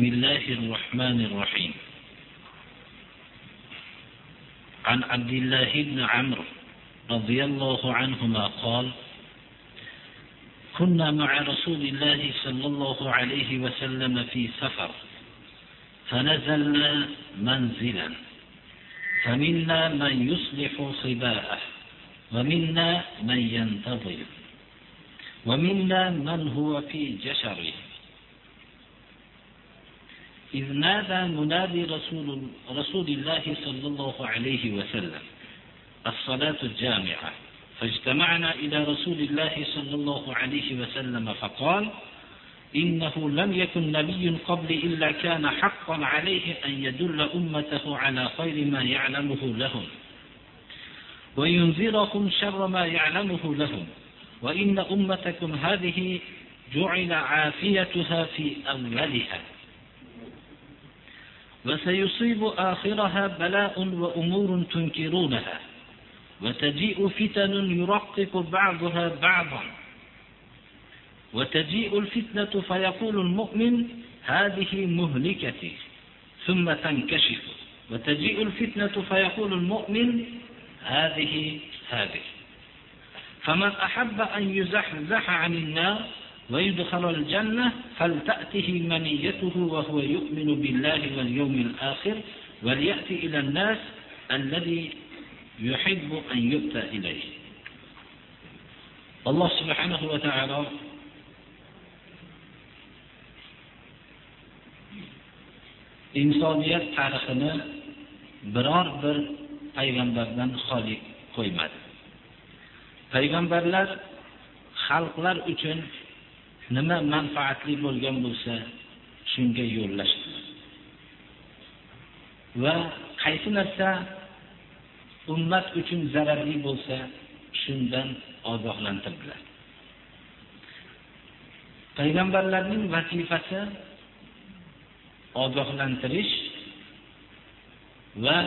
بسم الله الرحمن الرحيم. عن عبد الله بن عمرو رضي الله عنهما قال كنا مع رسول الله صلى الله عليه وسلم في سفر فنزلنا منزلا فمنا من يصلح صباءه ومنا من ينتظر ومنا من هو في جشره. إذ نادى منادي رسول, رسول الله صلى الله عليه وسلم الصلاة الجامعة. فاجتمعنا إلى رسول الله صلى الله عليه وسلم فقال إنه لم يكن نبي قبل إلا كان حقا عليه أن يدل أمته على خير ما يعلمه لهم. وينذرهم شر ما يعلمه لهم. وإن أمتكم هذه جعل عافيتها في أولها. وسيصيب آخرها بلاء وأمور تنكرونها وتجيء فتن يرقق بعضها بعضا. وتجيء الفتنة فيقول المؤمن هذه مهلكتي. ثم تنكشف. وتجيء الفتنة فيقول المؤمن هذه هذه. فمن أحب أن يزحزح عن النار ويدخل الجنة فلتأته منيته وهو يؤمن بالله واليوم الآخر وليأتي إلى الناس الذي يحب أن يؤتى إليه الله سبحانه وتعالى insoniyat tarixini biror bir payg'ambardan xoli qo'ymadi payg'ambarlar xalqlar uchun nima manfaatli bo'lgan bo'lsa shunga yo'llashdilar va qaysi narsa ummat uchun zararli bo'lsa shundan ogohlantirdilar. Payg'ambarlarning vazifasi ogohlantirish va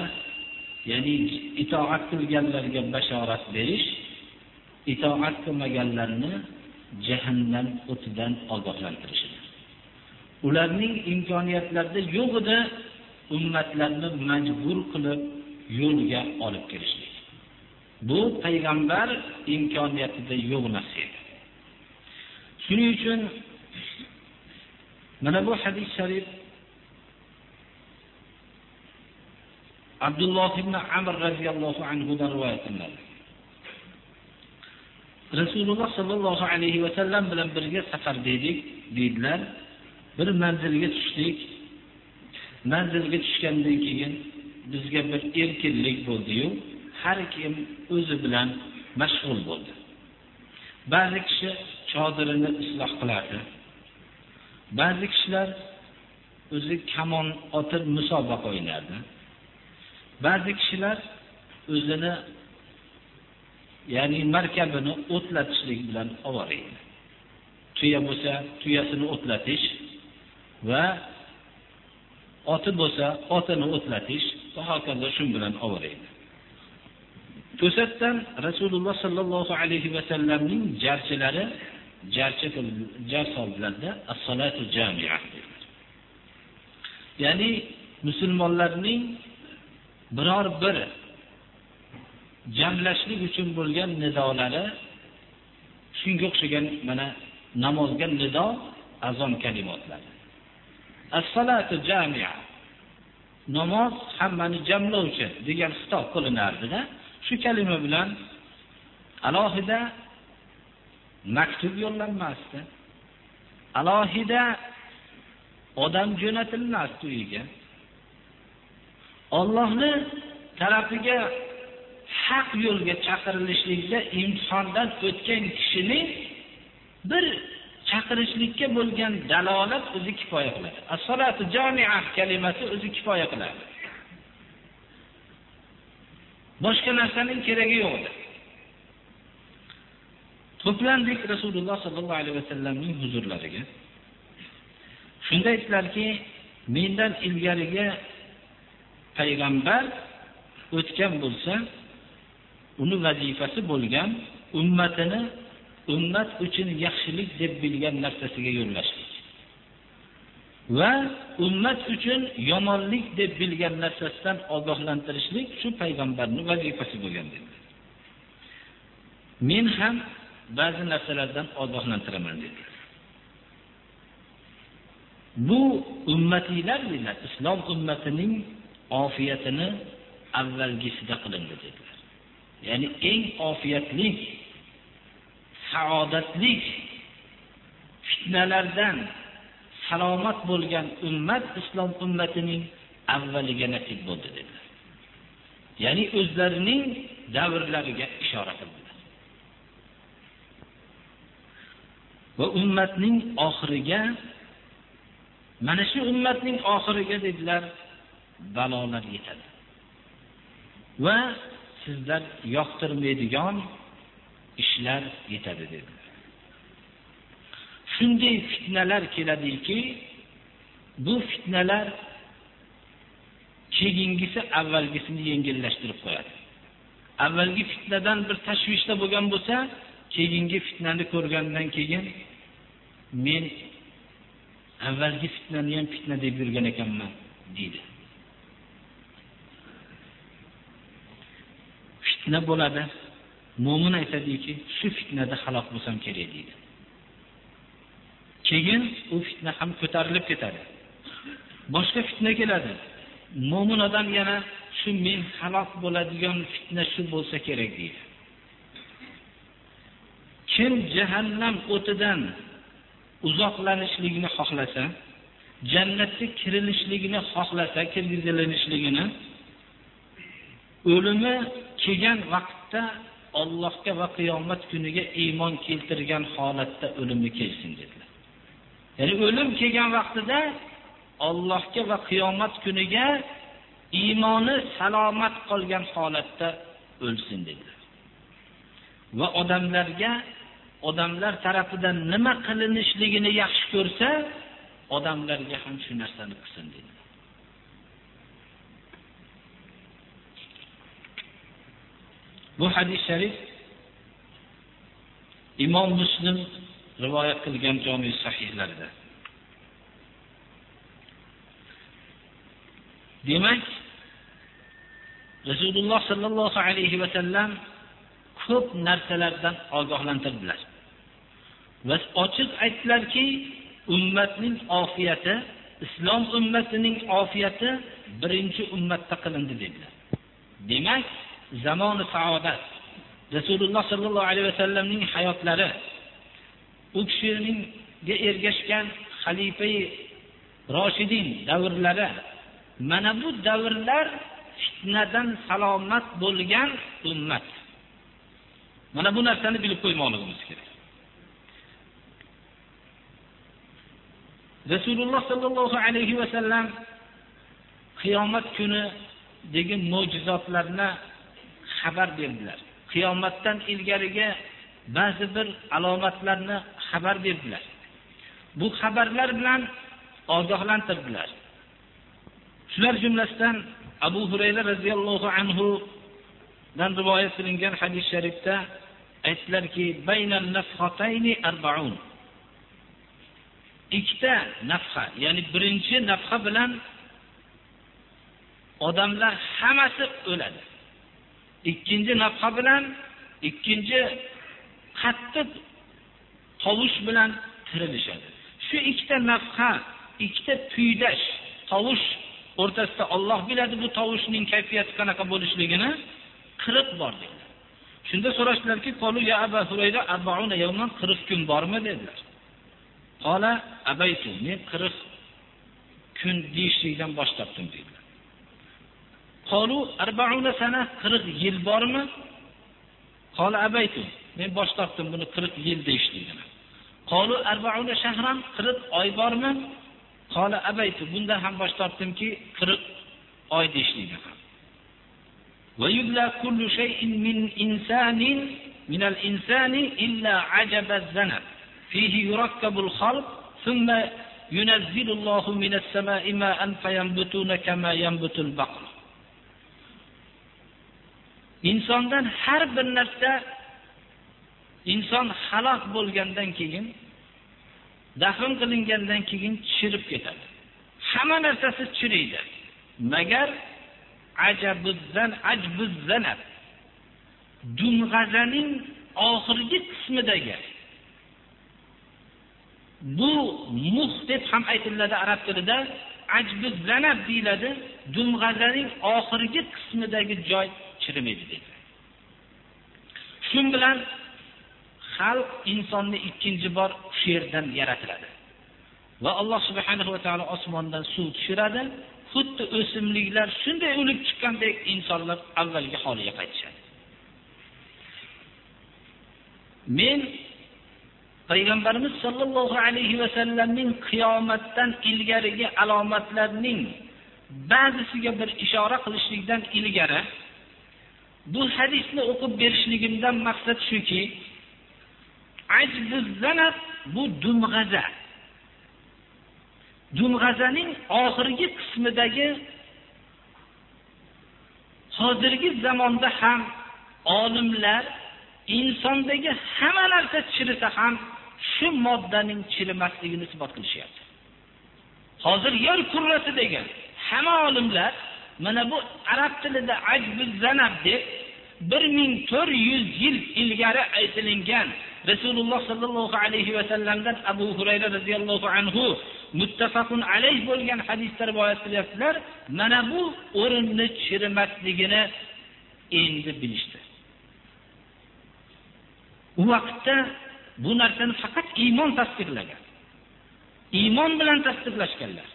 ya'ni itoat qilganlarga bashorat berish itoat qilmaganlarni jahannam o'tidan ogohlantirishdir ularning imkoniyatlarida yo'g'ida ummatlarni majbur qilib yo'lga olib kirishlik. Bu payg'ambar imkoniyatida yo'q narsa edi. Shuning uchun mana bu hadis sharif abdulloh ibn amr roziyallohu anhudan rivoyat qilinadi. Rasululloh sollallohu alayhi vasallam bilan birga safarda edik deydilar. Bir manzilga tushdik. Manzilga tushgandan keyin bizga bir erkinlik bo'ldiyu. Har kim o'zi bilan mashg'ul bo'ldi. Ba'zi kishi chodirini isloh qilardi. Ba'zi kishilar o'zi kamon otib musobaqa o'ynardi. Ba'zi kishilar o'zini ya'ni markabini o'tlatishlik bilan ovora edi tuya bo'lsa tuyasini o'tlatish va oti bo'lsa otini o'tlatish va hokazo shu bilan ovora edi to'satdan rasululloh sollallohu alayhi vasallamning jarchilari jarchi jar soldilarda as-salatu jamia. Ya'ni musulmonlarning biror bir jamlashlik uchun bo'lgan nidolari shunga o'xshagan mana namozga nido azon kalimotlari as-salatu jamia. Namoz hammani jamlovchi degan xitob qilinardida shu kalima bilan alohida maktub yo'llanmasdi. Alohida odam jo'natilmasdi uyiga. Ollohni tarafiga haq yo'lga chaqirilishlikda imtihondan o'tgan kishining bir chaqirishlikka bo'lgan dalolat o'zi kifoya qiladi. Assolatu jami'a kalimasi o'zi kifoya qiladi. Boshqa narsaning keragi yo'q edi. To'plandik rasululloh sollallohu alayhi vasallamning huzurlariga. Shunda aytdilarki mendan ilgarigi payg'ambar o'tgan bo'lsa uni vazifasi bo'lgan ummatini ummat uchun yaxshilik deb bilgan narsasiga yo'llashlik. Va ummat uchun yomonlik deb bilgan narsasidan ogohlantirishlik shu payg'ambarni vazifasi bo'lgan dedi. Men ham ba'zi narsalardan ogohlantiraman dedi. Bu ummatiylar dedilar islom ummatining ofiyatini avvalgisida qilindi dedilar. Ya'ni eng ofiyatli saodatli fitnalardan salomat bo'lgan ummat islom ummatining avvaliga nasib bo'ldi dedilar. Ya'ni o'zlarining davrlariga ishora qildilar. Va ummatning oxiriga mana shu ummatning oxiriga dedilar balolar yetadi. Va sizlar yoqtirmaydigan ishlar yetadi dedilar. Shunday fitnalar keladiki bu fitnalar keyingisi avvalgisini yengillashtirib qo'yadi. Avvalgi fitnadan bir tashvishda bo'lgan bo'lsa keyingi fitnani ko'rgandan keyin men avvalgi fitnani ham fitna deb yurgan ekanman deydi. Fitna bo'ladi. Mo'min aytadiki shu fitnada halok bo'lsam kerak deydi. Keyin u fitna ham ko'tarilib ketadi. Boshqa fitna keladi. Mo'min odam yana shu men halok bo'ladigan fitna shu bo'lsa kerak deydi. Kim jahannam o'tidan uzoqlanishlikni xohlasa jannatga kirilishligini xohlasa kirgizilishligini o'limi kelgan vaqtda Allohga va qiyomat kuniga iymon keltirgan holatda o'limni kelsin dedilar. Ya'ni o'lim kelgan vaqtida Allohga va qiyomat kuniga iymoni salomat qolgan holatda o'lsin dedilar. Va odamlarga odamlar tarafidan nima qilinishligini yaxshi ko'rsa, odamlarga ham shu narsani qilsin dedilar. Bu hadis sharif Imom Muslim rivoyat qilgan jami sahihlarida. Demak, Rasululloh sallallohu alayhi va sallam ko'p narsalardan ogohlantirdilar. Va ochiq aytdilarki, ummatning ofiyati, islom ummatining ofiyati birinchi ummatda qilindi dedilar. Demak, zamoni saodat rasululloh sollallohu alayhi vasallamning hayotlari u kishiningga ergashgan xalifai roshidin davrlari mana bu davrlar fitnadan salomat bo'lgan ummat. Mana bu narsani bilib qo'ymoqligimiz kerak. Rasululloh sollallohu alayhi vasallam qiyomat kunidagi mo'jizotlarni xabar berdilar. Qiyomatdan ilgarigi ba'zi bir alomatlarni xabar berdilar. Bu xabarlar bilan ogohlantirdilar. Shular jumlasidan abu hurayra roziyallohu anhu dan rivoyat qilingan hadis sharifda aytdilarki ikkita nafha ya'ni birinchi nafha bilan odamlar hammasi o'ladi. Ikkinchi nafha bilan ikkinchi qattiq tovush bilan tirilishadi. Shu ikkita nafha ikkita kuydash tovush o'rtasida Alloh biladi bu tovushning kayfiyati qanaqa bo'lishligini qirq bor dedilar. Shunda so'rashdilarki qolu ya aba hurayra arbauna yawman qirq kun bormi? dedilar. Qola abaytu men qirq kun deyishlikdan bosh tortdim dedi qolu arbauna sana 40 yil bormi qola abaytu men bosh tortdim buni 40 yil deyishligini qolu arbauna shahran 40 oy bormi qola abaytu bundan ham bosh tortdimki 40 oy deyishlikni ويبلى كل شيء من إنسان من الإنسان إلا عجب الذنب فيه يركب الخلق ثم ينزل الله من السماء ماء فينبتون كما ينبت البقر Insondan har bir narsa inson halok bo'lgandan keyin dafn qilingandan keyin chirib ketadi. Hamma narsasi chiriydi magar ajabuzzan ajbuzzanab dumg'azaning oxirgi qismidagi bu muh deb ham aytiladi arab tilida ajbuzzanab deyiladi. Dumg'azaning oxirgi qismidagi joy chirimaydi deydi shu bilan xalq insonni ikkinchi bor shu yerdan yaratiladi. Va alloh subhanahu va taolo osmondan suv tushiradi. Xuddi o'simliklar shunday o'lib chiqqandek insonlar avvalgi holiga qaytishadi. Men payg'ambarimiz sollallohu alayhi vasallamning qiyomatdan ilgarigi alomatlarning ba'zisiga bir ishora qilishlikdan ilgari bu hadisni o'qib berishligimdan maqsad shuki bu dumg'aza. Dumg'azaning oxirgi qismidagi hozirgi zamonda ham olimlar insondagi hamma narsa chirisa ham shu moddaning chirimasligini isbot qilishyapti. Hozir yer kurrasi degan hamma olimlar mana bu arab tilida zanab deb bir ming to'rt yuz yil ilgari aytilingan rasululloh sollallohu alayhi vasallamdan abu hurayra roziyallohu anhu muttafaqun alayh bo'lgan hadisda rivoyat qilyaptilar. Mana bu o'rinni chirimasligini endi bilishdi. U vaqtda bu narsani faqat iymon tasdiqlagan. Iymon bilan tasdiqlashganlar.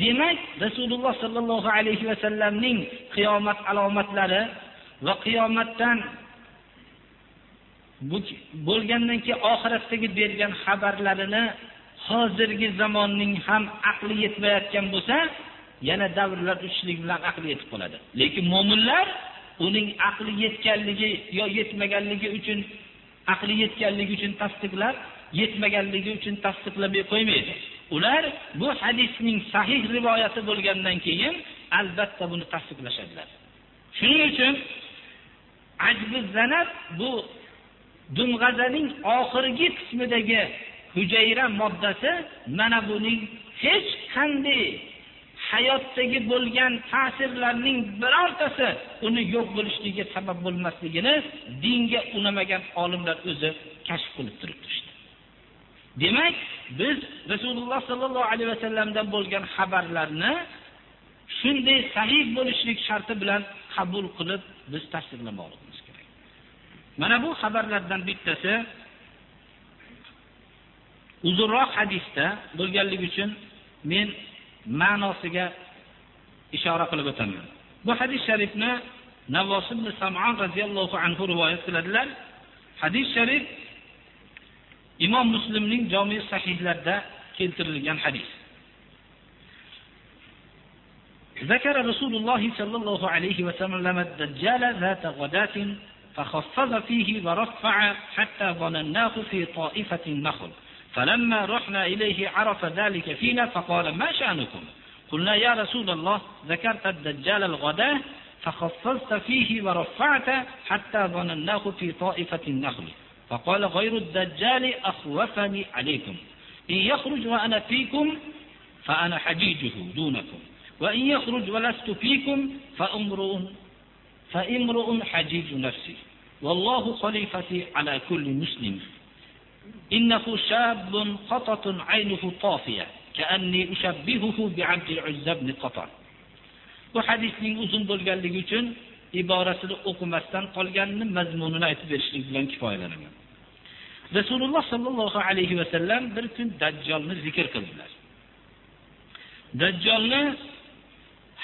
Demak rasululloh sollallohu alayhi vasallamning qiyomat alomatlari va qiyomatdan bo'lgandan keyin oxiratdagi bergan xabarlarini hozirgi zamonning ham aqli yetmayotgan bo'lsa yana davrlar o'tishlik bilan aqli yetib qoladi. Lekin mo'minlar uning aqli yetganligi yo yetmaganligi uchun aqli yetganligi uchun tasdiqlab yetmaganligi uchun tasdiqlamay qo'ymaydi. Ular bu hadisning sahih rivoyati bo'lgandan keyin albatta buni tasdiqlashadilar. Shuning uchun zanab bu dumg'azaning oxirgi qismidagi hujayra moddasi mana buning hech qanday hayotdagi bo'lgan ta'sirlarning birortasi uni yo'q bo'lishligiga sabab bo'lmasligini dinga unamagan olimlar o'zi kashf qilib turibdi. Demak biz rasululloh sallallohu alayhi vasallamdan bo'lgan xabarlarni shunday sahih bo'lishlik sharti bilan qabul qilib biz tasdiqlamoqligimiz kerak. Mana bu xabarlardan bittasi uzunroq hadisda bo'lganligi uchun men ma'nosiga ishora qilib o'taman. Bu hadis sharifni navvos ibn samon radhiyallohu anhu rivoyat qiladilar. Hadis sharif imom muslimning jomi sahihlarida keltirilgan hadis. ذكر رسول الله صلى الله عليه وسلم الدجال ذات غداة فخفض فيه ورفع حتى ظنناه في طائفة النخل فلما رحنا إليه عرف ذلك فينا فقال ما شأنكم قلنا يا رسول الله ذكرت الدجال الغداة فخصصت فيه ورفعت حتى ظنناه في طائفة النخل فقال غير الدجال أخوفني عليكم. إن يخرج وأنا فيكم فأنا حجيجه دونكم. وإن يخرج ولست فيكم فأمرؤ فامرؤ حجيج نفسي. والله خليفتي على كل مسلم. إنه شاب قطط عينه طافية كأني أشبهه بعبد العزى بن قطر bu hadisning uzun bo'lganligi uchun iborasini o'qimasdan qolganini mazmunini aytib berishlik bilan kifoyalanaman rasululloh sollallohu alayhi vasallam bir kun dajjolni zikr qildilar dajjolni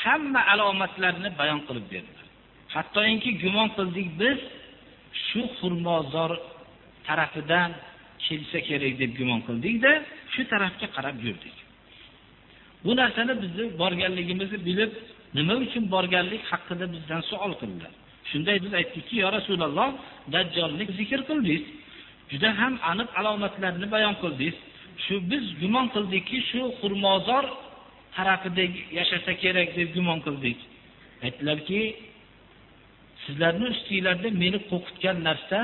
hamma alomatlarini bayon qilib berdilar. Hattoki gumon qildik biz shu xurmozor tarafidan kelsa kerak deb gumon qildikda, shu tarafga qarab yurdik. Bu narsani bizni borganligimizni bilib, nima uchun borganlik haqida bizdan savol qildilar. Shunday biz aytdikki, "Ya Rasululloh, dajjolni zikr qildingiz. Juda ham aniq alomatlarini bayon qildingiz. Shu biz gumon qildikki, shu xurmozor tarafida yashasa kerak deb gumon qildik." Aytdilarki, sizlarning ustingizlarda meni qo'rqitgan narsa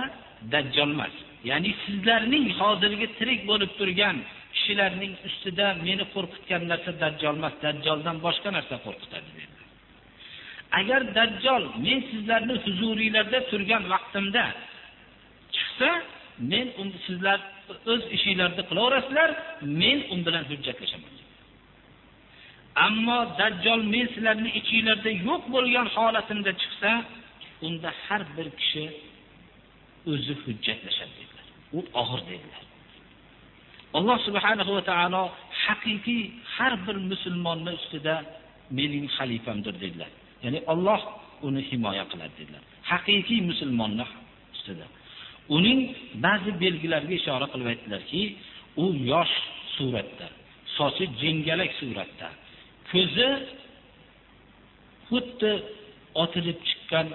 dajjol emas. Ya'ni sizlarning hozirgi tirik bo'lib turgan kishilarning ustida meni qo'rqitgan narsa dajjol emas, dajjoldan boshqa narsa qo'rqitadi dedi. Agar dajjol men sizlarni huzuringizda turgan vaqtimda chiqsa, men uni sizlar o'z ishinglarni qilaverasizlar, men u bilan hujjatlashaman. Ammo dajjol men sizlarning ichinglarda yo'q bo'lgan holatimda chiqsa, unda har bir kishi o'zi hujjatlashadi dedilar. U og'ir dedilar. Alloh subhanahu va taolo haqiqiy har bir musulmonni ustida mening xalifamdir dedilar. Ya'ni Alloh uni himoya qiladi dedilar. Haqiqiy musulmonlar ustida. Uning ba'zi belgilariga ishora qilib aytdilarki, u yosh suratda, sochi jingalak suratda, ko'zi xuddi otilib chiqqan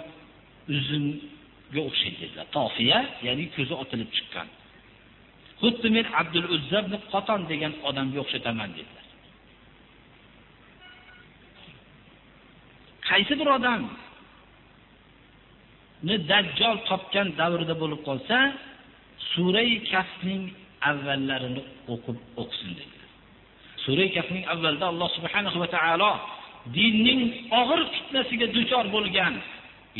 uzumga o'xshaydi dedilar. Tofiya, ya'ni ko'zi otilib chiqqan. Xuddi men Abdul Uzza ibn Qoton degan odamga o'xshataman dedilar. Qaysi bir odam ni dajjol topgan davrida bo'lib qolsa, Surai Kafning avvallarini o'qib o'qisin dedilar. Surai Kafning avvalda Alloh subhanahu va taolo dinning og'ir fitnasiga duchor bo'lgan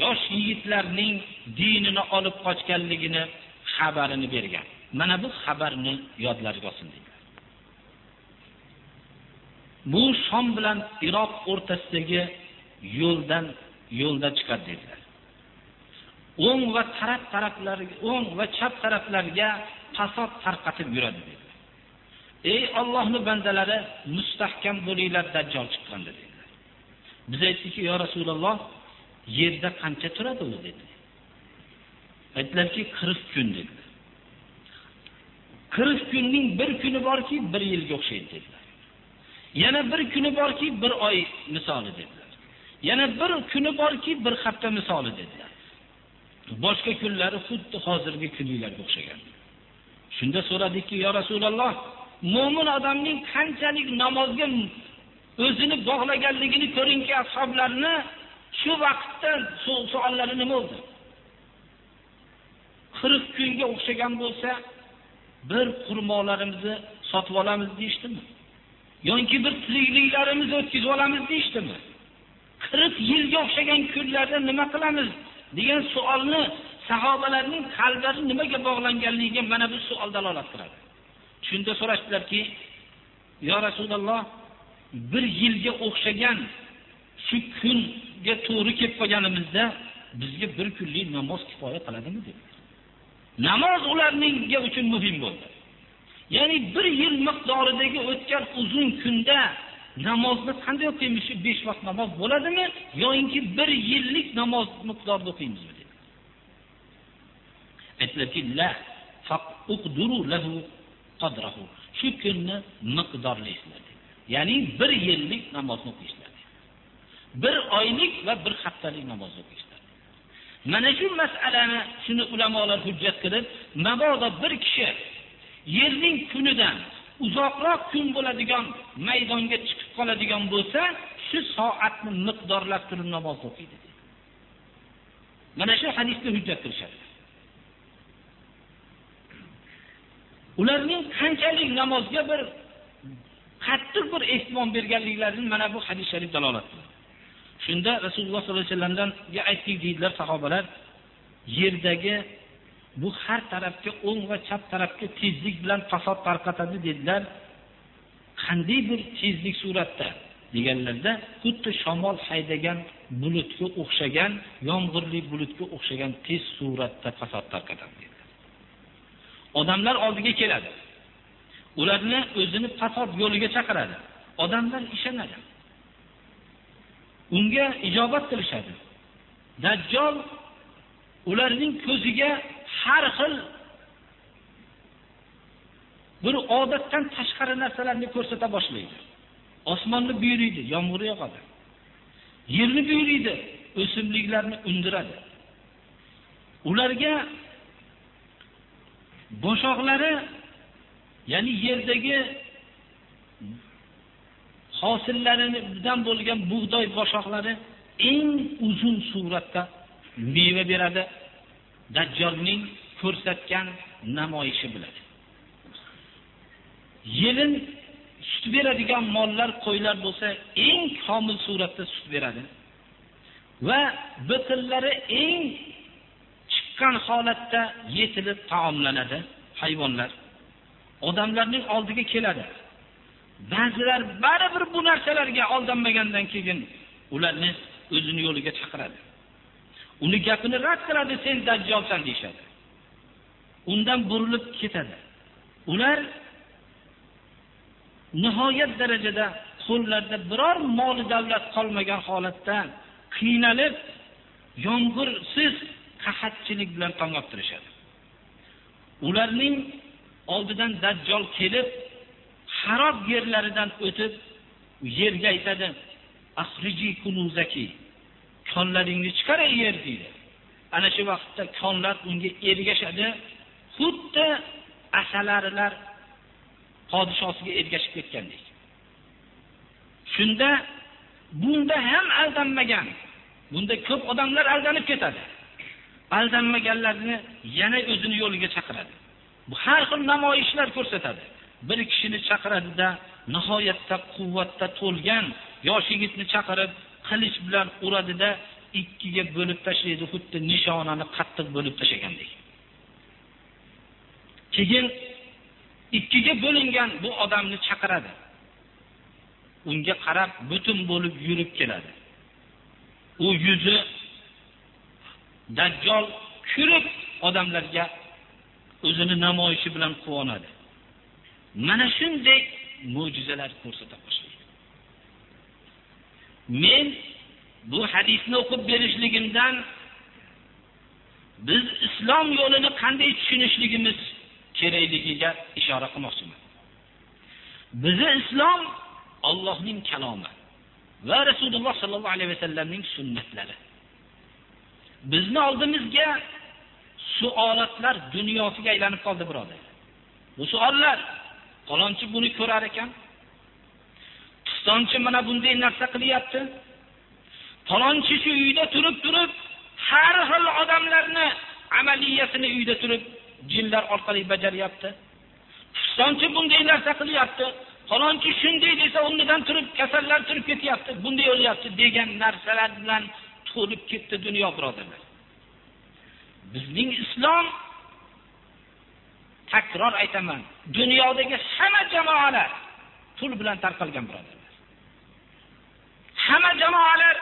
yosh yigitlarning dinini olib qochganligini xabarini bergan. Mana bu xabarni yodlariga olsin dedilar. Bu Shom bilan Iroq o'rtasidagi yo'ldan yo'lda chiqadi dedilar. O'ng va taraf taraflariga, o'ng va chap taraflarga fasod tarqatib yuradi dedilar. Ey Allohning bandalari, mustahkam bo'linglar, dajjol chiqqanda dedilar. Biz aytdikki, yo Rasululloh, yerda qancha turadi u dedi. Aytdilarki, 40 kun dedilar. 40 kunning bir kuni borki, bir yilga o'xshaydi dedilar. Yana bir kuni borki, bir oy misoli dedilar. Yana bir kuni borki, bir hafta misoli dedilar. Boshqa kunlari xuddi hozirgi kunlarga o'xshagan. Shunda so'radikki, "Ya Rasululloh, mu'min odamning qanchalik namozga o'zini bog'laganligini ko'ringki, ashoblarni shu vaqtda savollari nima bo'ldi?" 40 kunga o'xshagan bo'lsa, bir xurmolarimizni sotib olamiz deyishdimi? yoki bir tirikliklarimizni o'tkazib olamiz deyishdimi? 40 yilga o'xshagan kunlarda nima qilamiz degan savolni sahobalarning qalblari nimaga bog'langanligiga mana bu savol dalolat qiladi. Shunda so'rashdilarki, "Ya Rasululloh, bir yilga o'xshagan shu kunga to'g'ri kelib qolganimizda bizga bir kunlik namoz kifoya qiladimi?" dedi. Namoz ularninga uchun muhim bo'ldi. Ya'ni bir yil miqdoridagi o'tgan uzun kunda namozni qanday o'qiymiz? 5 vaqt namoz bo'ladimi yoki bir yillik namoz miqdorida o'qiymizmi dedi. Aytdilarki, lahu. Shu kunni miqdorlaysizlar. Ya'ni bir yillik namozni o'qiysizlar. Bir oylik va bir haftalik namozni o'qiysizlar. Mana shu masalani shuni ulamolar hujjat qilib, mabodo bir kishi yerning kunidan uzoqroq kun bo'ladigan maydonga chiqib qoladigan bo'lsa, shu soatni miqdorlab turib namoz o'qiydi. Mana shu hadisni hujjat qilishadi. Ularning qanchalik namozga bir qattiq bir ehtimom berganliklarini mana bu hadis sharif dalolat qiladi. Shunda Rasululloh sollallohu alayhi vasallamdan aytdik deydilar sahobalar, yerdagi bu har tarafga o'ng va chap tarafga tezlik bilan fasod tarqatadi dedilar. Qanday bir tezlik suratda deganlarda xuddi shamol haydagan bulutga o'xshagan, yomg'irli bulutga o'xshagan tez suratda fasod tarqatadi dedilar. Odamlar oldiga keladi. Ularni o'zini fasod yo'liga chaqiradi. Odamlar ishonadi. unga ijobat qilishadi. Dajjol ularning ko'ziga har xil bir odatdan tashqari narsalarni ko'rsata boshlaydi. Osmonni buyuriydi, yomg'ir yog'adi. Yerni buyuriydi, o'simliklarni undiradi. Ularga boshoqlari ya'ni yerdagi hosillaridan bo'lgan bug'doy boshoqlari eng uzun suratda meva beradi. Dajjolning ko'rsatgan namoyishi bilan. Yelin sut beradigan mollar qo'ylar bo'lsa, eng komil suratda sut beradi. Va bitillari eng chiqqan holatda yetilib taomlanadi hayvonlar. Odamlarning oldiga keladi. Ba'zilar baribir bu narsalarga aldanmagandan keyin ularni o'zini yo'liga chaqiradi. Uni gapini rad qiladi, sen dajjolsan deyishadi Undan burilib ketadi. Ular nihoyat darajada qo'llarida biror mol davlat qolmagan holatda qiynalib, yomg'irsiz qahatchilik bilan tong ottirishadi. Ularning oldidan dajjol kelib, xarob yerlaridan o'tib, yerga aytadi: Konlaringni chiqaray yer deydi. Ana shu vaqtda konlar unga ergashadi, xuddi asalarilar podshosiga ergashib ketgandek. Shunda bunda ham aldanmagan. Bunda ko'p odamlar aldanib ketadi. Aldanmaganlarni yana o'zini yo'liga chaqiradi. Bu har xil namoyishlar ko'rsatadi. Bir kishini chaqiradida nihoyatda quvvatda to'lgan yosh yigitni chaqirib qilich bilan uradida ikkiga bo'lib tashlaydi, xuddi nishonani qattiq bo'lib tashlagandek. Keyin ikkiga bo'lingan bu odamni chaqiradi. Unga qarab butun bo'lib yurib keladi. U yuzi dajjol kulib odamlarga o'zini namoyishi bilan quvonadi. Mana shunday mo'jizalar ko'rsata boshladi Men bu hadisni o'qib berishligimdan biz islom yo'lini qanday tushunishligimiz kerakligiga ishora qilmoqchiman. bizni islom Allohning kalomi va Rasululloh sallallohu alayhi vasallamning sunnatlari. Bizni oldimizga suolatlar dunyosiga aylanib qoldi birodar. Bu suollar falonchi buni ko'rar ekan. Pistonchi mana bunday narsa qilyapti. Falonchi shu uyda turib turib har xil odamlarni amaliyasini uyda turib jinlar orqali bajaryapti. Pistonchi bunday narsa qilyapti. Falonchi shunday desa o'rnidan turib kasallar turib ketyapti, bunday o'lyapti degan narsalar bilan to'lib ketdi dunyo birodarlar. Bizning islom takror aytaman, dunyodagi hamma jamoalar pul bilan tarqalgan birodarlar. Hamma jamoalar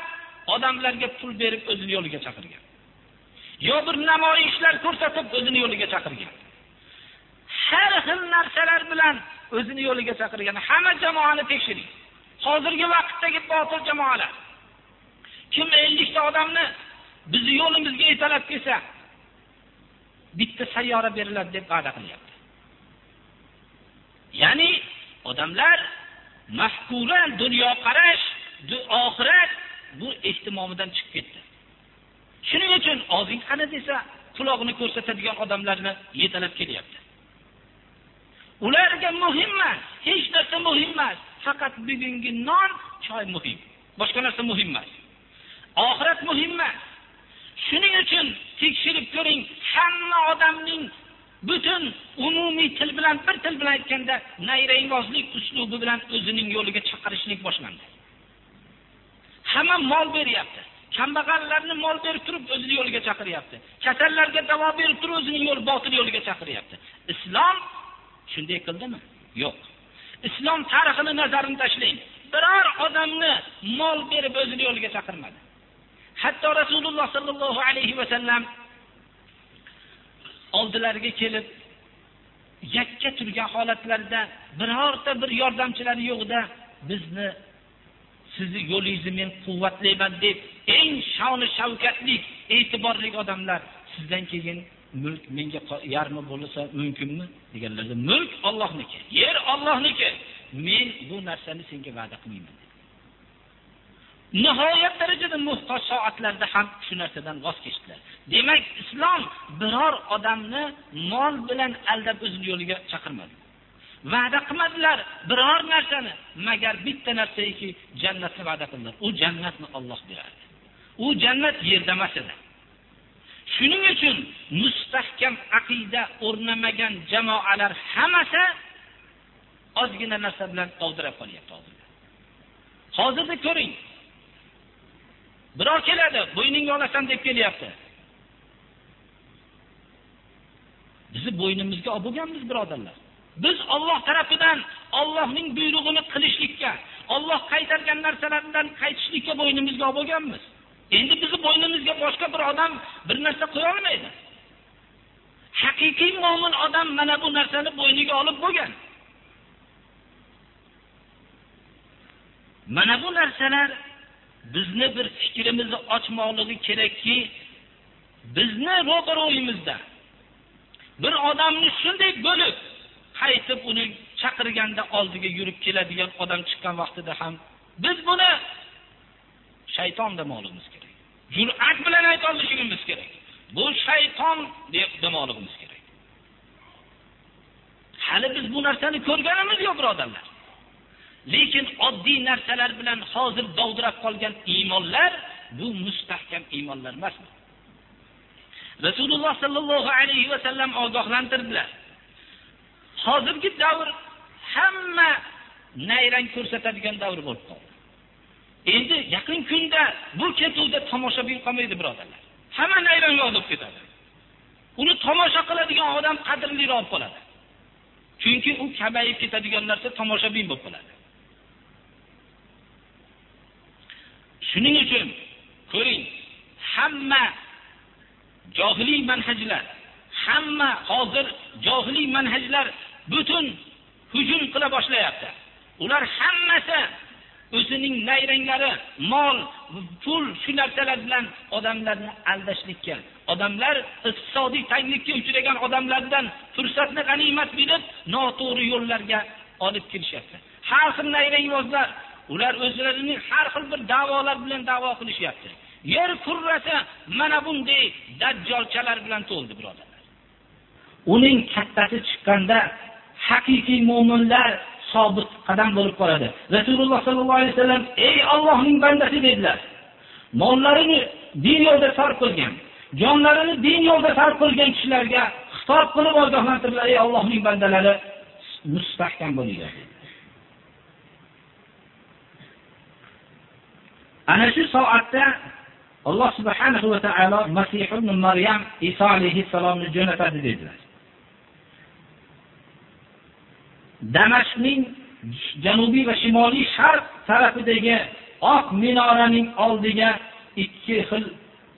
odamlarga pul berib o'zini yo'liga chaqirgan. yo bir namoyishlar ko'rsatib o'zini yo'liga chaqirgan. Har xil narsalar bilan o'zini yo'liga chaqirgan. Hamma jamoani tekshiring. Hozirgi vaqtdagi botil jamoalar. Kim 50 ta odamni bizni yo'limizga yetalab kelsa, bitta sayyora beriladi deb va'da qilyapti. Ya'ni odamlar mafkura dunyoqarash oxirat bu ehtimomidan chiqib ketdi. Shuning uchun og'zing qani desa, qulog'ini ko'rsatadigan odamlarni yetalab kelyapti. Ularga muhim emas, hech narsa muhim emas, faqat bugungi non, choy muhim. Boshqa narsa muhim emas. Oxirat muhim emas. Shuning uchun tekshirib ko'ring, hamma odamning butun umumiy til bilan bir til bilan aytganda nayrangozlik uslubi bilan o'zining yo'liga chaqirishlik boshlandi. Hamma mol beryapti. kambag'allarni mol berib turib o'zini yo'liga chaqiryapti. Kasallarga davo berib turib o'zining yo'l botil yo'liga chaqiryapti. Islom shunday qildimi? Yo'q. Islom tarixini nazarini tashlang. Biror odamni mol berib o'zini yo'liga chaqirmadi. Hatto Rasululloh sallallohu alayhi va sallam oldilariga kelib yakka turgan holatlarda birorta bir yordamchilari yo'qda bizni sizni yo'lingizni men quvvatlayman deb eng shoni shavkatli e'tiborli odamlar sizdan keyin mulk menga yarmi bo'lsa mumkinmi deganlarda mulk Allohniki yer Allohniki. Men bu narsani senga va'da qilmayman nihoyat darajada muhtoj soatlarda ham shu narsadan voz kechdilar. Demak islom biror odamni mol bilan aldab o'zini yo'liga chaqirmadi. Va'da qilmadilar biror narsani. Magar bitta narsaki jannatni va'da qildilar. U jannatni Alloh beradi. U jannat yerda emas edi. Shuning uchun mustahkam aqida o'rnamagan jamoalar hammasi ozgina narsa bilan dovdirab qolyapti hozirda. Hozirda ko'ring. Birov keladi bo'yningga olasan deb kelyapti. Bizni bo'ynimizga olib bo'lganmiz birodarlar. Biz Alloh tarafidan Allohning buyrug'ini qilishlikka Alloh qaytargan narsalardan qaytishlikka bo'ynimizga olib bo'lganmiz. Endi bizni bo'ynimizga boshqa bir odam bir narsa qo'ya olmaydi. Haqiqiy mo'min odam mana bu narsani bo'yniga olib bo'lgan. Mana bu narsalar bizni bir fikrimizni ochmoqligi kerakki bizni ro'baro'yimizda bir odamni shunday bo'lib qaytib uni chaqirganda oldiga yurib keladigan odam chiqqan vaqtida ham biz buni shayton demoqligimiz kerak. Jur'at bilan ayta olishimiz kerak. Bu shayton deb demoqligimiz kerak. Hali biz bu narsani ko'rganimiz yo'q birodarlar. Lekin oddiy narsalar bilan hozir dovdirab qolgan iymonlar bu mustahkam iymonlar emasmi? Rasululloh sollallohu alayhi vasallam ogohlantirdilar. Hozirgi davr hamma nayrang ko'rsatadigan davr bo'lib qoldi. Endi yaqin kunda bu ketuvda tomoshabin qolmaydi birodarlar. Hamma nayrangga olib ketadi. Uni tomosha qiladigan odam qadrliroq qoladi. Chunki u kamayib ketadigan narsa tomoshabin bo'lib qoladi. Shuning uchun ko'ring hamma johiliy manhajlar hamma hozir johiliy manhajlar butun hujum qila boshlayapti. Ular hammasi o'zining nayranglari mol pul shu narsalar bilan odamlarni aldashlikka odamlar iqtisodiy tanglikka uchragan odamlardan fursatni g'animat bilib noto'g'ri yo'llarga olib kirishyapti har xil nayrangbozlar ular o'zlarining har xil bir da'volar bilan da'vo qilishyapti. Yer kurrasi mana bunday dajjolchalar bilan to'ldi birodarlar. Uning kattasi chiqqanda haqiqiy mo'minlar sobit qadam bo'lib qoladi. Rasululloh sollallohu alayhi vasallam ey ollohning bandasi dedilar. Mollarini din yo'lida sarf qilgan jonlarini din yo'lida sarf qilgan kishilarga xitob qilib ogohlantirdilar ey ollohning bandalari mustahkam bo'linglar. Ana shu soatda alloh subhanahu va taolo masih ibn maryam iso alayhissalomni jo'natadi dedilar. Damashqning janubiy va shimoliy sharq tarafidagi oq minoraning oldiga ikki xil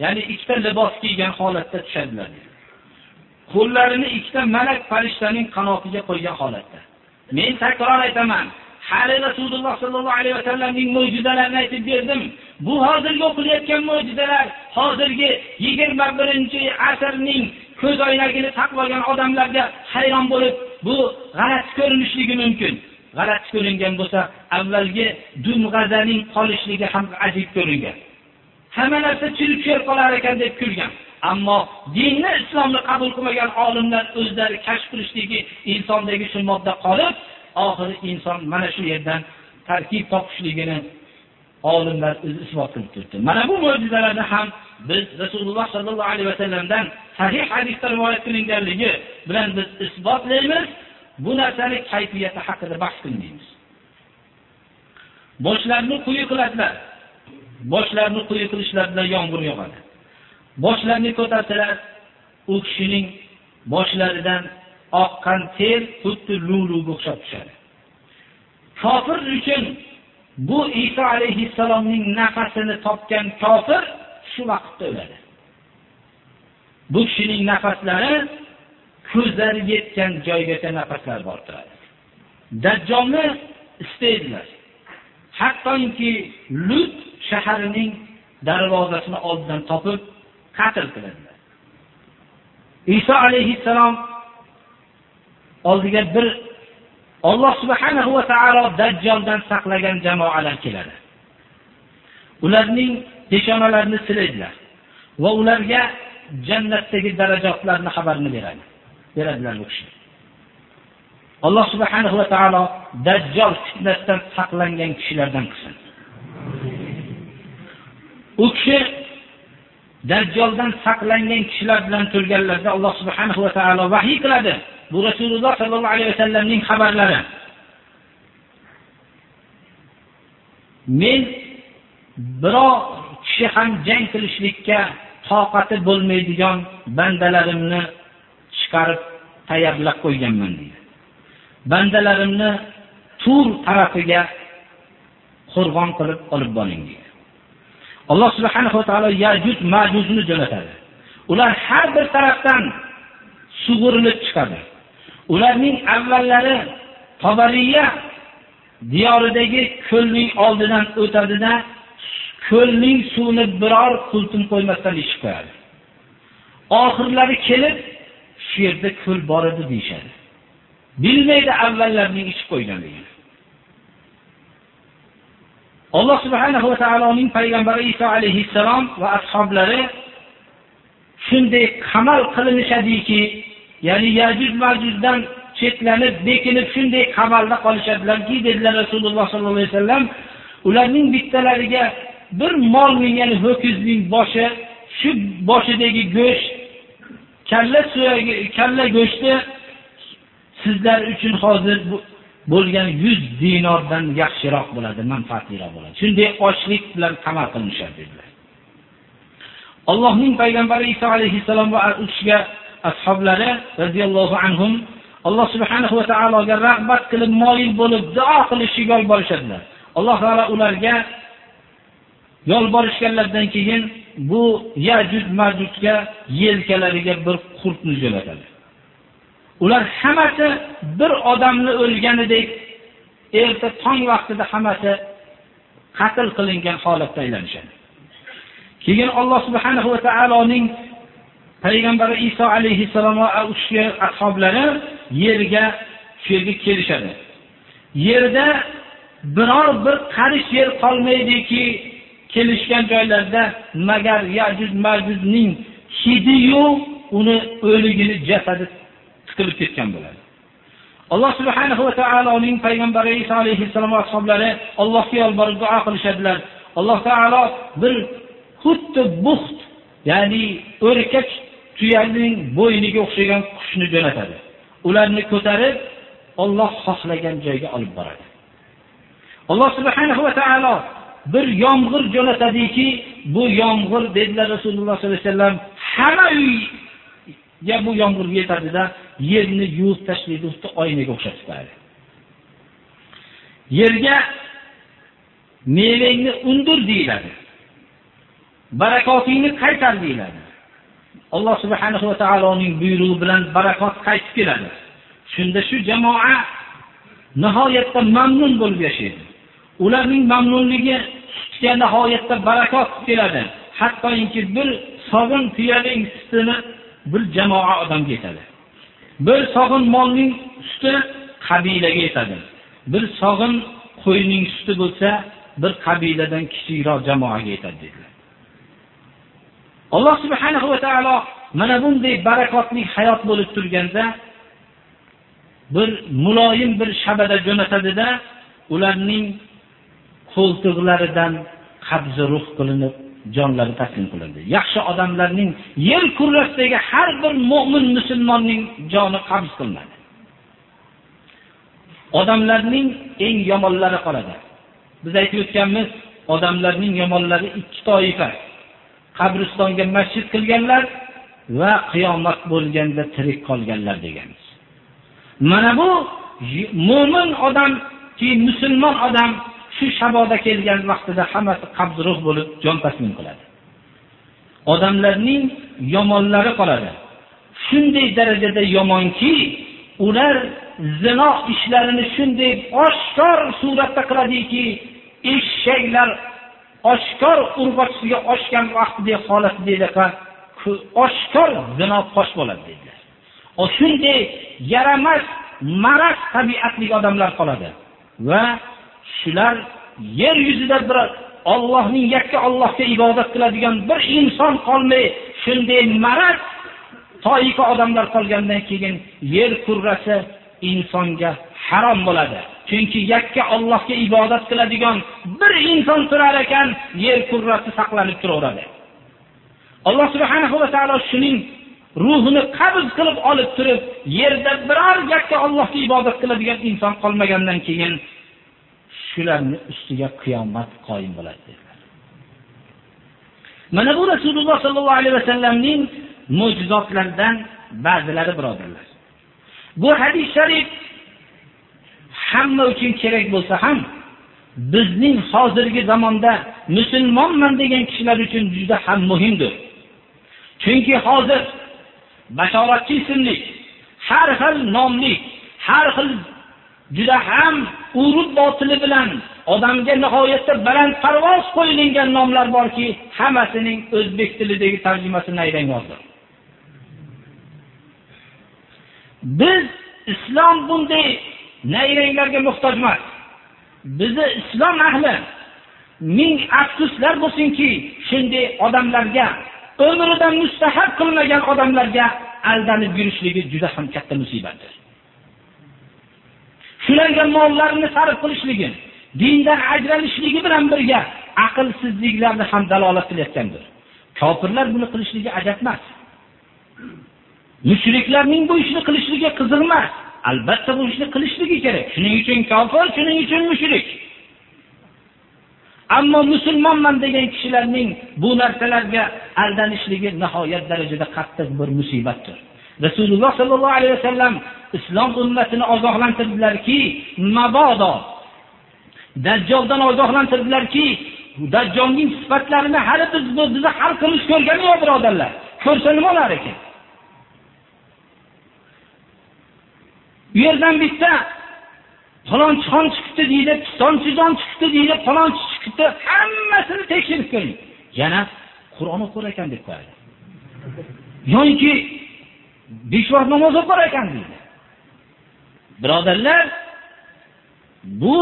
ya'ni ikkita libos kiygan holatda tushadilar. Qo'llarini ikkita malak farishtaning qanotiga qo'ygan holatda. Men takror aytaman hali rasululloh sollallohu alayhi vasallamning mo'jizalarini aytib berdim. Bu hozirgi o'qilayotgan mo'jizalar hozirgi yigirma birinchi asrning ko'z oynagini taqib olgan odamlarga hayron bo'lib bu g'alati ko'rinishligi mumkin. G'alati ko'ringan bo'lsa avvalgi dumg'azaning qolishligi ham ajib ko'ringan. Hamma narsa chirib tushib qolar ekan deb kulgan. Ammo dinni islomni qabul qilmagan olimlar o'zlari kashf qilishligi insondagi shu modda qolib oxiri inson mana shu yerdan tarkib topishligini olimlar o'zi isbot qilib turibdi mana bu mo'jizalarni ham biz rasululloh sollallohu alayhi vasallamdan sahih hadisda rivoyat qilinganligi bilan biz isbotlaymiz. Bu narsani kayfiyati haqida bahs qilmaymiz boshlarini quyi qiladilar. Boshlarini quyi qilishlari bilan yomg'ir yog'adi. Boshlarini ko'tarsalar u kishining boshlaridan oqqan ter xuddi luluga o'xshab tushadi. Kofir uchun bu iso alayhissalomning nafasini topgan kofir shu vaqtda o'ladi bu kishining nafaslari ko'zlari yetgan joygacha nafaslar borib turadi dajjolni istaydilar hattoki Lut shaharining darvozasini oldidan topib qatl qiladilar. Iso alayhissalom oldiga bir Alloh subhanahu va taolo dajjoldan saqlagan jamoalar keladi. Ularning peshonalarini silaydilar va ularga jannatdagi darajatlarni xabarini beradi. Beradilar bu kishi. Alloh subhanahu va taolo dajjol fitnasidan saqlangan kishilardan qilsin. U kishi Dajjoldan saqlangan kishilar bilan turganlarda Alloh subhanahu va taolo vahiy qiladi. Bu Rasululloh sollallohu alayhi vasallamning xabarlari. Men birov kishi ham jang qilishlikka toqati bo'lmaydigan bandalarimni chiqarib tayyorlab qo'yganman deydi. Bandalarimni Tur tarafiga qo'rg'on qilib olib boring deydi. Alloh subhanahu va taolo Yajuj Majuzni jo'natadi. Ular har bir tarafdan sug'urilib chiqadi. Ularning avvallari tobariya diyoridagi ko'lning oldidan o'tadida ko'lning suvini biror qultum qo'ymasdan ichib qo'yadi. Oxirlari kelib shu yerda ko'l bor edi deyshadi. Bilmaydi avvallarning ichib qo'yganligini. Alloh subhanahu va taoloning payg'ambari Iso alayhissalom va ashablari shunday qamal qilinishadiki, ya'ni Yajuj Majujdan chetlanib, bekinib shunday qamalda qolishadilarki, dedilar Rasululloh sollallohu alayhi vasallam, ularning bittalariga bir molning, ya'ni ho'kizning boshi, shu boshidagi go'sht, kalla suyagi, kalla go'shti sizlar uchun hozir bu bo'lgan 100 dinordan yaxshiroq bo'ladi, manfaatliroq bo'ladi. Shunday ochlik bilan qamal qilinishadi dedilar. Allohning payg'ambari Iso alayhissalom va ushga ashablari radhiyallohu anhum Alloh subhanahu va taologa rag'bat qilib moyil bo'lib duo qilishga borishadilar. Alloh taolo ularga yolborishganlardan keyin bu Yajuj Majujga yelkalariga bir qurtni jo'natadi. Ular hammasi bir odamni o'lganidek erta tong vaqtida hammasi qatl qilingan holatda aylanishadi. Keyin Alloh subhanahu va taoloning payg'ambari Iso alayhissalom va ushga ashablari yerga shu yerga kelishadi. Yerda biror bir qarish yer qolmaydiki, kelishgan joylarda magar yajuz majuzning hidiyu uni o'ligini jasadi tiqilib ketgan bo'ladi. Alloh subhanahu va taoloning payg'ambari Iso alayhissalom va ashablari Allohga yolborib duo qilishadilar. Alloh taolo bir xuddi buxt, ya'ni o'rkach tuyaning bo'yniga o'xshagan qushni jo'natadi. Ularni ko'tarib Alloh xohlagan joyga olib boradi. Alloh subhanahu va taolo bir yomg'ir jo'natadiki, bu yomg'ir dedilar Rasululloh sollallohu alayhi vasallam hamma uyga ya bu yomg'ir yetadida yerni yuvib tashlaydi, xuddi oynaga o'xshatib qo'yadi. Yerga mevangni undir deyiladi. Barakotingni qaytar deyiladi. Alloh subhanahu va taoloning buyrug'i bilan barakot qaytib keladi. Shunda shu jamoa nihoyatda mamnun bo'lib yashaydi. Ularning mamnunligi sutga nihoyatda barakot keladi. Hattoki bir sog'in tuyaning sutini bir jamoa odamga yetadi. Bir sog'in molning suti qabilaga yetadi. Bir sog'in qo'yning suti bo'lsa, bir qabiladan kichikroq jamoaga yetadi dedilar. Alloh subhanahu va taolo mana bunday barakotli hayot bo'lib turganda bir muloyim bir shabada jo'natadida ularning qo'ltiqlaridan qabzi ruh qilinib jonlari taslim qilindi. Yaxshi odamlarning yer kurrasidagi har bir mo'min musulmonning joni qabz qilinadi. Odamlarning eng yomonlari qoladi. Biz aytib o'tganmiz, odamlarning yomonlari ikki toifa. Qabristonga masjid qilganlar va qiyomat bo'lganda tirik qolganlar deganmiz. Mana bu mo'min odamki musulmon odam shu shaboda kelgan vaqtida hammasi qabzruh bo'lib jon taslim qiladi. Odamlarning yomonlari qoladi. Shunday darajada yomonki, ular zino ishlarini shunday oshkor suratda qiladiki, eshaklar oshkor urg'ochisiga oshgan vaqtidagi holatida oshkor zino fosh bo'ladi dedilar shunday yaramas maraz tabiatli odamlar qoladi va shular yer yuzida bir Allohning yakka Allohga ibodat qiladigan bir inson qolmay shunday marat toifa odamlar qolgandan keyin yer kurrasi insonga harom bo'ladi. Chunki yakka Allohga ibodat qiladigan bir inson turar ekan yer kurrasi saqlanib turaveradi. Alloh subhanahu va taolo shuning ruhini qabz qilib olib turib yerda biror yakka Allohga ibodat qiladigan inson qolmagandan keyin shularni ustiga qiyomat qoyim bo'ladi dedilar. Mana bu rasululloh sollallohu alayhi vasallamning mo'jizotlaridan ba'zilari birodarlar. Bu hadis sharif hamma uchun kerak bo'lsa ham bizning hozirgi zamonda musulmonman degan kishilar uchun juda ham muhimdir. Chunki hozir bashoratchi ismli har xil nomli har xil juda ham urib botili bilan odamga nihoyatda baland parvoz qo'yilgan nomlar borki hammasining o'zbek tilidagi tarjimasi nayrang hozir biz islom bunday nayranglarga muhtoj emas bizni islom ahli ming afsuslar bo'lsinki shunday odamlarga umrida mustahab qilmagan odamlarga aldanib yurishligi juda ham katta musibatdir. Shularga mollarini sarf qilishligi dindan ajralishligi bilan birga aqlsizliklarni ham dalolat qilayotgandir. Kofirlar buni qilishligi ajab emas. Mushriklarning bu ishni qilishligi qiziq emas. Albatta bu ishni qilishligi kerak. Shuning uchun kofir shuning uchun mushrik. Ammo musulmonman degan kishilarning bu narsalarga aldanishligi nihoyat darajada qattiq bir musibatdir. Rasululloh sollallohu alayhi vasallam islom ummatini ogohlantirdilarki mabodo. Dajjoldan ogohlantirdilarki dajjolning sifatlarini hali biz bizni xalqimiz ko'rgani yo'q birodarlar. Ko'rsa nima bo'lar ekan? U yerdan bitta falonchi xon chiqibdi deydi pistonchi jon chiqibdi deydi falonchi chiqibdi hammasini tekshirib ko'ring. Yana qur'on o'qir ekan deb qo'yadi. Yoki besh vaqt namoz o'qir ekan deydi. Birodarlar bu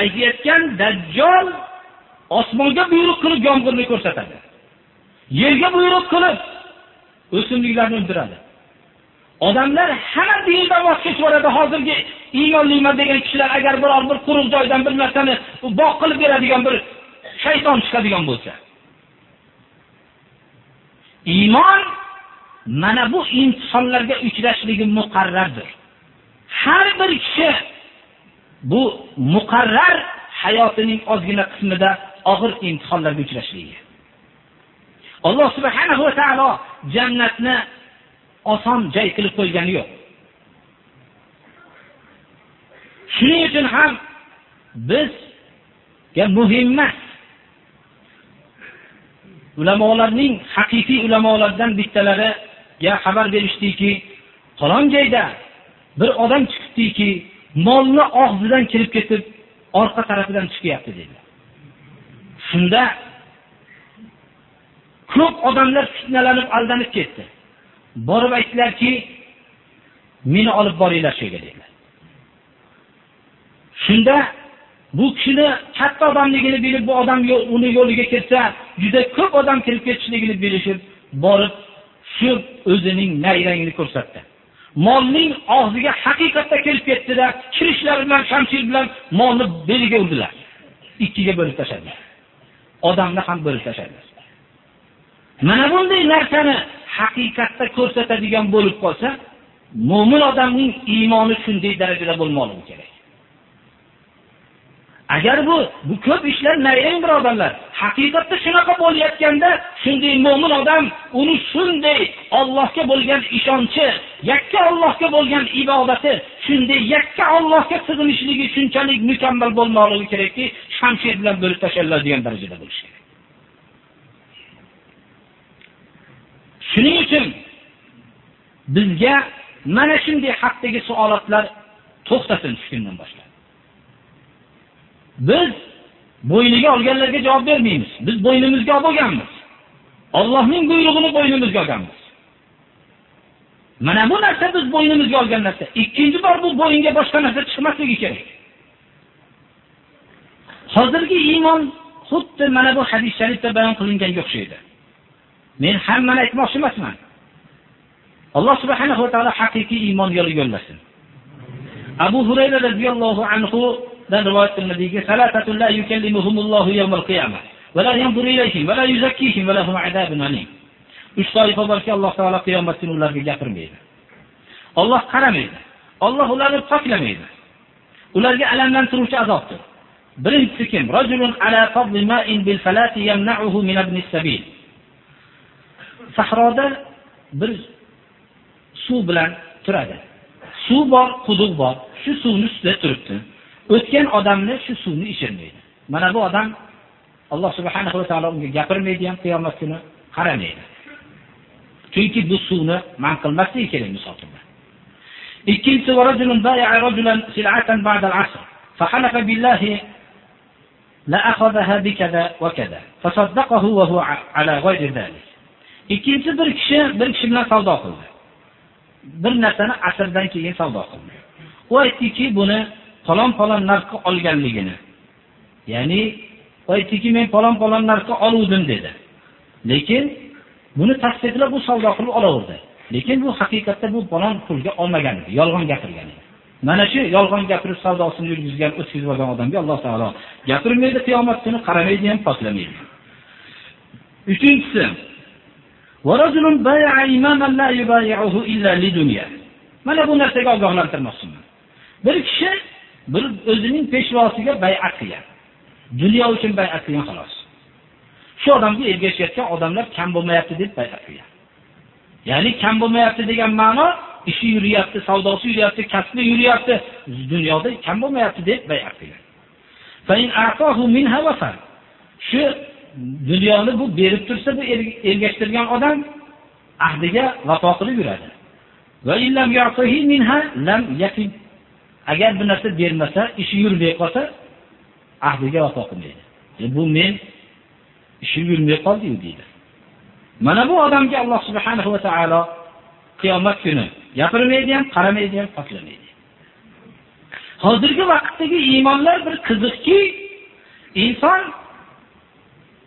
aytayotgan dajjol osmonga buyruq qilib yomg'irni ko'rsatadi. Yerga buyruq qilib o'simliklarni o'ldiradi. Odamlar hamma dindan voz kechib yuboradi hozirgi iymonliman degan kishilar agar biror bir quruq joydan bir narsani bog' qilib beradigan bir shayton chiqadigan bo'lsa iymon mana bu imtihonlarga uchrashligi muqarrardir. Har bir kishi bu muqarrar hayotining ozgina qismida og'ir imtihonlarga uchrashligi. Alloh subhanahu va taolo jannatni oson joy qilib qo'ygani yo'q. Shuning uchun ham bizga muhim emas. Ulamolarning haqiqiy ulamolardan bittalari ya xabar berishdiki falon joyda bir odam chiqibdiki molni og'zidan kirib ketib orqa tarafidan chiqyapti dedi. Shunda ko'p odamlar fitnalanib aldanib ketdi. Borib aytdilarki meni olib boringlar shu yerga dedilar. Shunda bu kishini katta odamligini bilib bu odam uni yo'liga kirsa juda ko'p odam kirib ketishligini bilishib borib shu o'zining nayrangini ko'rsatdi. Molning og'ziga haqiqatda kelib ketdida kirishlari bilan shamshir bilan molni beliga urdilar. Ikkiga bo'lib tashladilar odamni ham bo'lib tashladilar mana bunday narsani haqiqatda ko'rsatadigan bo'lib qolsa mo'min odamning iymoni shunday darajada bo'lmoqligi kerak. Agar bu bu ko'p ishlar nayrang birodarlar haqiqatda shunaqa bo'layotganda shunday mo'min odam uni shunday Allohga bo'lgan ishonchi yakka Allohga bo'lgan ibodati shunday yakka Allohga sig'inishligi shunchalik mukammal bo'lmoqligi kerakki shamshir bilan bo'lib tashlanadigan darajada bo'lishi kerak. Shuning uchun bizga mana shunday haqdagi savolotlar to'xtasin shu kundan boshlab Biz bo'yniga olganlarga javob bermaymiz. Biz bo'ynimizga olganmiz. Allohning buyrug'ini bo'ynimizga olganmiz. Mana bu narsa biz bo'ynimizga olgan narsa. Ikkinchi bor bu bo'yinga boshqa narsa chiqmasligi kerak. Hozirgi iymon xuddi mana bu hadis sharifda bayon qilinganga o'xshaydi. Men hammani aytmoqchi emasman. Alloh subhanahu va taolo haqiqiy iymon yo'liga yo'llasin. Abu Hurayra radhiyallohu anhu dan rivoyat qilinadiki, "Salatatu la yukallimuhumullohu yawmal qiyamah va la yanzuru ilayhim va la yuzakkihim va lahum adabun alim." Uch toifa borki, Alloh taolo qiyomat kuni ularga gapirmaydi. Alloh qaramaydi. Alloh ularni poklamaydi. Ularga alamlantiruvchi azobdir. Birinchisi kim? Rajulun ala fadli ma'in bil falati yamna'uhu min ibn sabil. Sahroda bir suv bilan turadi. Suv bor, quduq bor. Shu suvni ustida turibdi. O'tgan odamni shu suvni ichirmaydi. Mana bu odam Alloh subhanahu va taolo unga gapirmaydi ham qiyomat kuni qaramaydi. Chunki bu suvni man qilmasligi kerak misolda. Ikkinchisi varajulun bai'a rajulan sil'atan ba'da al-'asr. فحلف بالله لأخذها بكذا وكذا فصدقه وهو على غير ذلك ikkinchi bir kishi bir kishi bilan savdo qildi bir narsani asrdan keyin savdo qildi u aytdiki buni falon falon narxga olganligini. Ya'ni aytdiki men falon falon narxga oluvdim dedi. Lekin buni tasdiqlab u savdo qilib olaverdi. Lekin bu haqiqatda bu falon pulga olmagan edi yolg'on gapirgan edi. Mana shu yolg'on gapirib savdosini yurgizgan o'tkazib olgan odamga alloh taolo gapirmaydi qiyomat kuni qaramaydi ham poklamaydi uchinchisi mana bu narsaga ogohlantirmoqchiman. Bir kishi bir o'zining peshvosiga bay'at qilgan. Dunyo uchun bay'at qilgan xolos. Shu odamga ergashayotgan odamlar kam bo'lmayapti deb bay'at qilgan. Ya'ni kam bo'lmayapti degan ma'no ishi yuryapti savdosi yuryapti kasbi yuryapti dunyoda kam bo'lmayapti deb bay'at qilgan. Shu dunyoni bu berib tursa bu ergashtirgan odam ahdiga vafo qilib yuradi. Agar bu narsa bermasa ishi yurmay qolsa ahdiga vafo qilmaydi. E bu men ishim yurmay qoldiyu deydi. Mana bu odamga alloh subhanahu va taolo qiyomat kuni gapirmaydi ham qaramaydi ham poklamaydi. Hozirgi vaqtdagi iymonlar bir qiziqki inson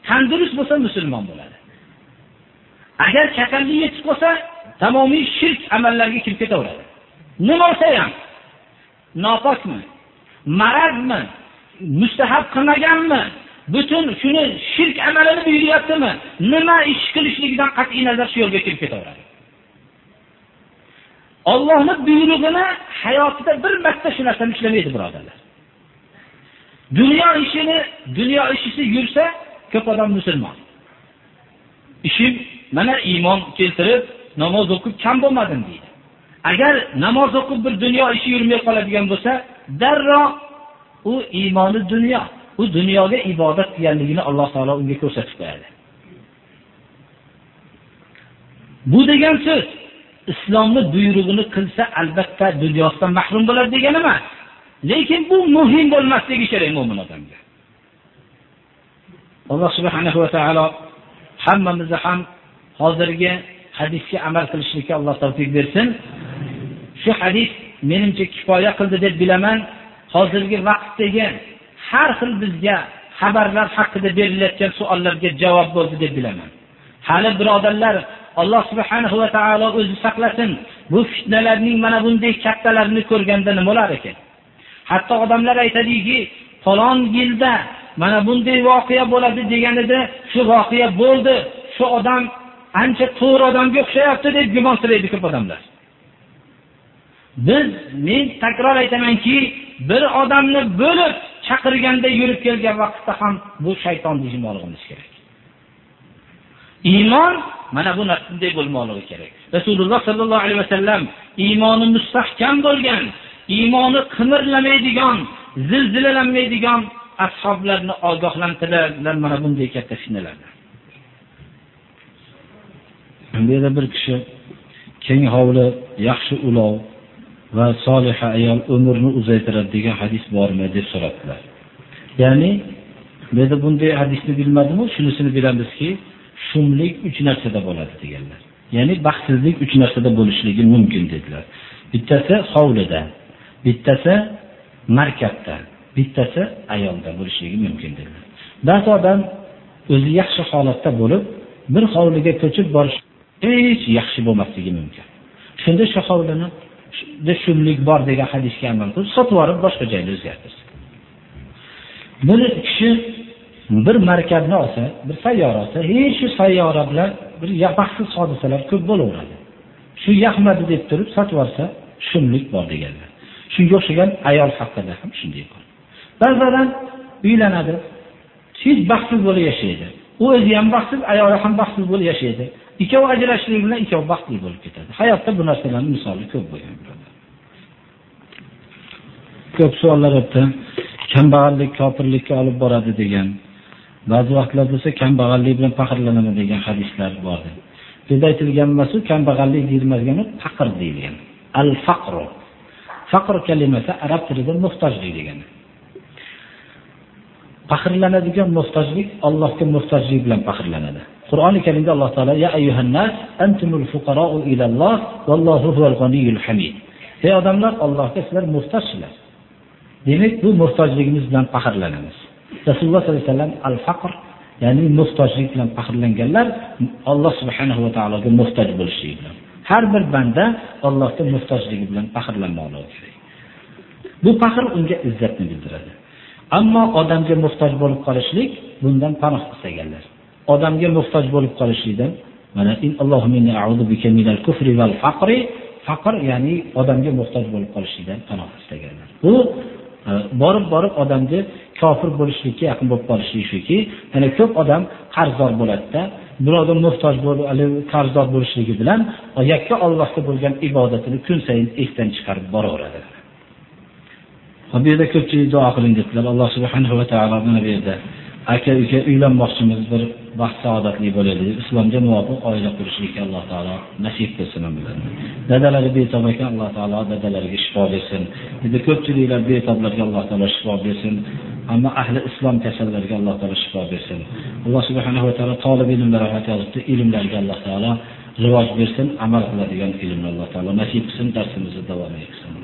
tandurust bo'lsa musulmon bo'ladi. Agar kasallik yetib qolsa tamomiy shirk amallarga kirib ketaveradi. Nima olsa ham. Nopokmi? Marazmi? Mustahab qilmaganmi? Butun shuni shirk amalini buyuryaptimi? Nima ish qilishligidan qat'iy nazar shu yo'lga kirib ketaveradi. Ollohni buyrug'ini hayotida bir marta shu narsani ushlamaydi birodarlar. Dunyo ishini dunyo ishisi yursa ko'p odam musulmon. Ishim mana iymon keltirib namoz o'qib kam bo'lmadim deydi. Agar namoz o'qib bir dunyo ishi yurmay qoladigan bo'lsa darrov u iymoni dunyo u dunyoga ibodat qilganligini alloh taolo unga ko'rsatib qo'yadi. Bu degan so'z islomni buyrug'ini qilsa albatta dunyosidan mahrum bo'ladi degani emas. Lekin bu muhim bo'lmasligi kerak mo'min odamga. Alloh subhanahu va taolo hammamizni ham hozirgi hadisga amal qilishlikka alloh tavfiq bersin. Shu hadis menimcha kifoya qildi deb bilaman. Hozirgi vaqtdagi har xil bizga xabarlar haqida berilayotgan savollarga javob bo'ldi deb bilaman. Hali birodarlar alloh subhanahu va taolo o'zi saqlasin bu fitnalarning mana bunday kattalarini ko'rganda nima bo'lar ekan? Hatto odamlar aytadiki falon yilda mana bunday voqea bo'ladi deganida shu voqea bo'ldi shu odam ancha to'g'ri odamga o'xshayapti deb gumonsilaydi ko'p odamlar. Biz men takror aytamanki bir odamni bo'lib chaqirganda yurib kelgan vaqtda ham bu shaytonni ijmoligimiz kerak. Iymon mana bu narsa bo'lmoqligi kerak. Rasululloh sollallohu alayhi vasallam iymoni mustahkam bo'lgan iymoni qimirlamaydigan zilzilalanmaydigan ashoblarni ogohlantiradilar mana bunday katta fitnalardan bu yerda bir kishi keng hovli yaxshi ulov va soliha ayol umrni uzaytiradi degan hadis bormi deb so'rabdilar Ya'ni biz bunday hadisni bilmadimu, shunisini bilamizki, shumlik uch narsada bo'ladi deganlar. Ya'ni baxtsizlik uch narsada bo'lishligi mumkin dedilar. Bittasi hovlida, bittasi markabda, bittasi ayolda bo'lishligi mumkin dedilar. Ba'zi odam o'zi yaxshi holatda bo'lib, bir hovliga ko'chib borish hech yaxshi bo'lmasligi mumkin. Shunda shu hovlini shumlik bor degan hadisga amal qilib, sotib yuborib boshqa joyga o'zgartirsin. Buni kishi bir markabni olsa, bir sayyora olsa, hech shu sayyora bilan bir baxtsiz hodisalar ko'p bo'laveradi. Shu yaxmadi deb turib sotib yuborsa shumlik bor deganlar. Shunga o'xshagan ayol haqida ham shunday. Ba'zan uylanadi, hech baxtsiz bo'lib yashaydi. U o'zi ham baxtsiz, ayoli ham baxtsiz bo'lib yashaydi. Ikkov ajrashishlik bilan ikkov baxtli bo'lib ketadi. Hayotda bu narsalarning misoli ko'p bo'lgan. Ko'p savollar o'tdi. Kambag'allik kofirlikka olib boradi degan. Ba'zi vaqtlar bo'lsa kambag'allik bilan faxrlanaman degan hadislar bor. Bizda aytilgan emas, kambag'allik deyilmagan, faqr deyilgan. Al-faqr. Faqr kalimasi arab tilida muhtojlik degani. Faxrlanadigan muhtojlik Allohga muhtojlik bilan faxrlanadi. Qur'oni Karimda Alloh taolo ya ayyuhan nas antumul fuqara'u ila Alloh vallohu huval g'aniyyul hamid. Ey odamlar, Allohga sizlar muhtojsizlar. Demak, bu muhtojligimiz bilan faxrlanamiz. Rasululloh sollallohu alayhi vasallam al-faqr, ya'ni muhtojlik bilan faxrlanganlar Alloh subhanahu va taologa muhtoj bo'lishligi bilan. Har bir banda Allohga muhtojligi bilan faxrlanmoqligi. Bu faxr unga izzatni bildiradi. Ammo odamga muhtoj bo'lib qolishlik bundan panoh istaganlar. Odamga muhtoj bo'lib qolishlikdan mana in Allohumma inni a'udhu bika minal kufri val faqri faqr ya'ni odamga muhtoj bo'lib qolishlikdan panoh istaganlar. Bu e, borib borib odamni kofir bo'lishlikka yaqin bo'lib qolishligi shuki, yana ko'p odam qarzdor bo'ladida, birovga muhtoj bo'lib, qarzdor bo'lishligi bilan yakka Allohga bo'lgan ibodatini kun sayin esdan chiqarib boraveradi. Bu yerda ko'pchilik duo qiling debdilar Alloh subhanahu va taolo mana bu yerda aka uka uylanmoqchimiz bir baxt saodatli bo'laylik. Islomga muvofiq oila qurishlikka Alloh taolo nasib qilsin. Dadalari betob ekan Alloh taolo dadalariga shifo bersin. Endi ko'pchiliklar betoblarga Alloh taolo shifo bersin. Ammo ahli islom kasallarga Alloh taolo shifo bersin. Alloh subhanahu va taolo tolib ilmlar yozibdi. Ilmlarga Alloh taolo rivoj bersin, amal qiladigan ilmni Alloh taolo nasib qilsin, darsimizni davom etsin.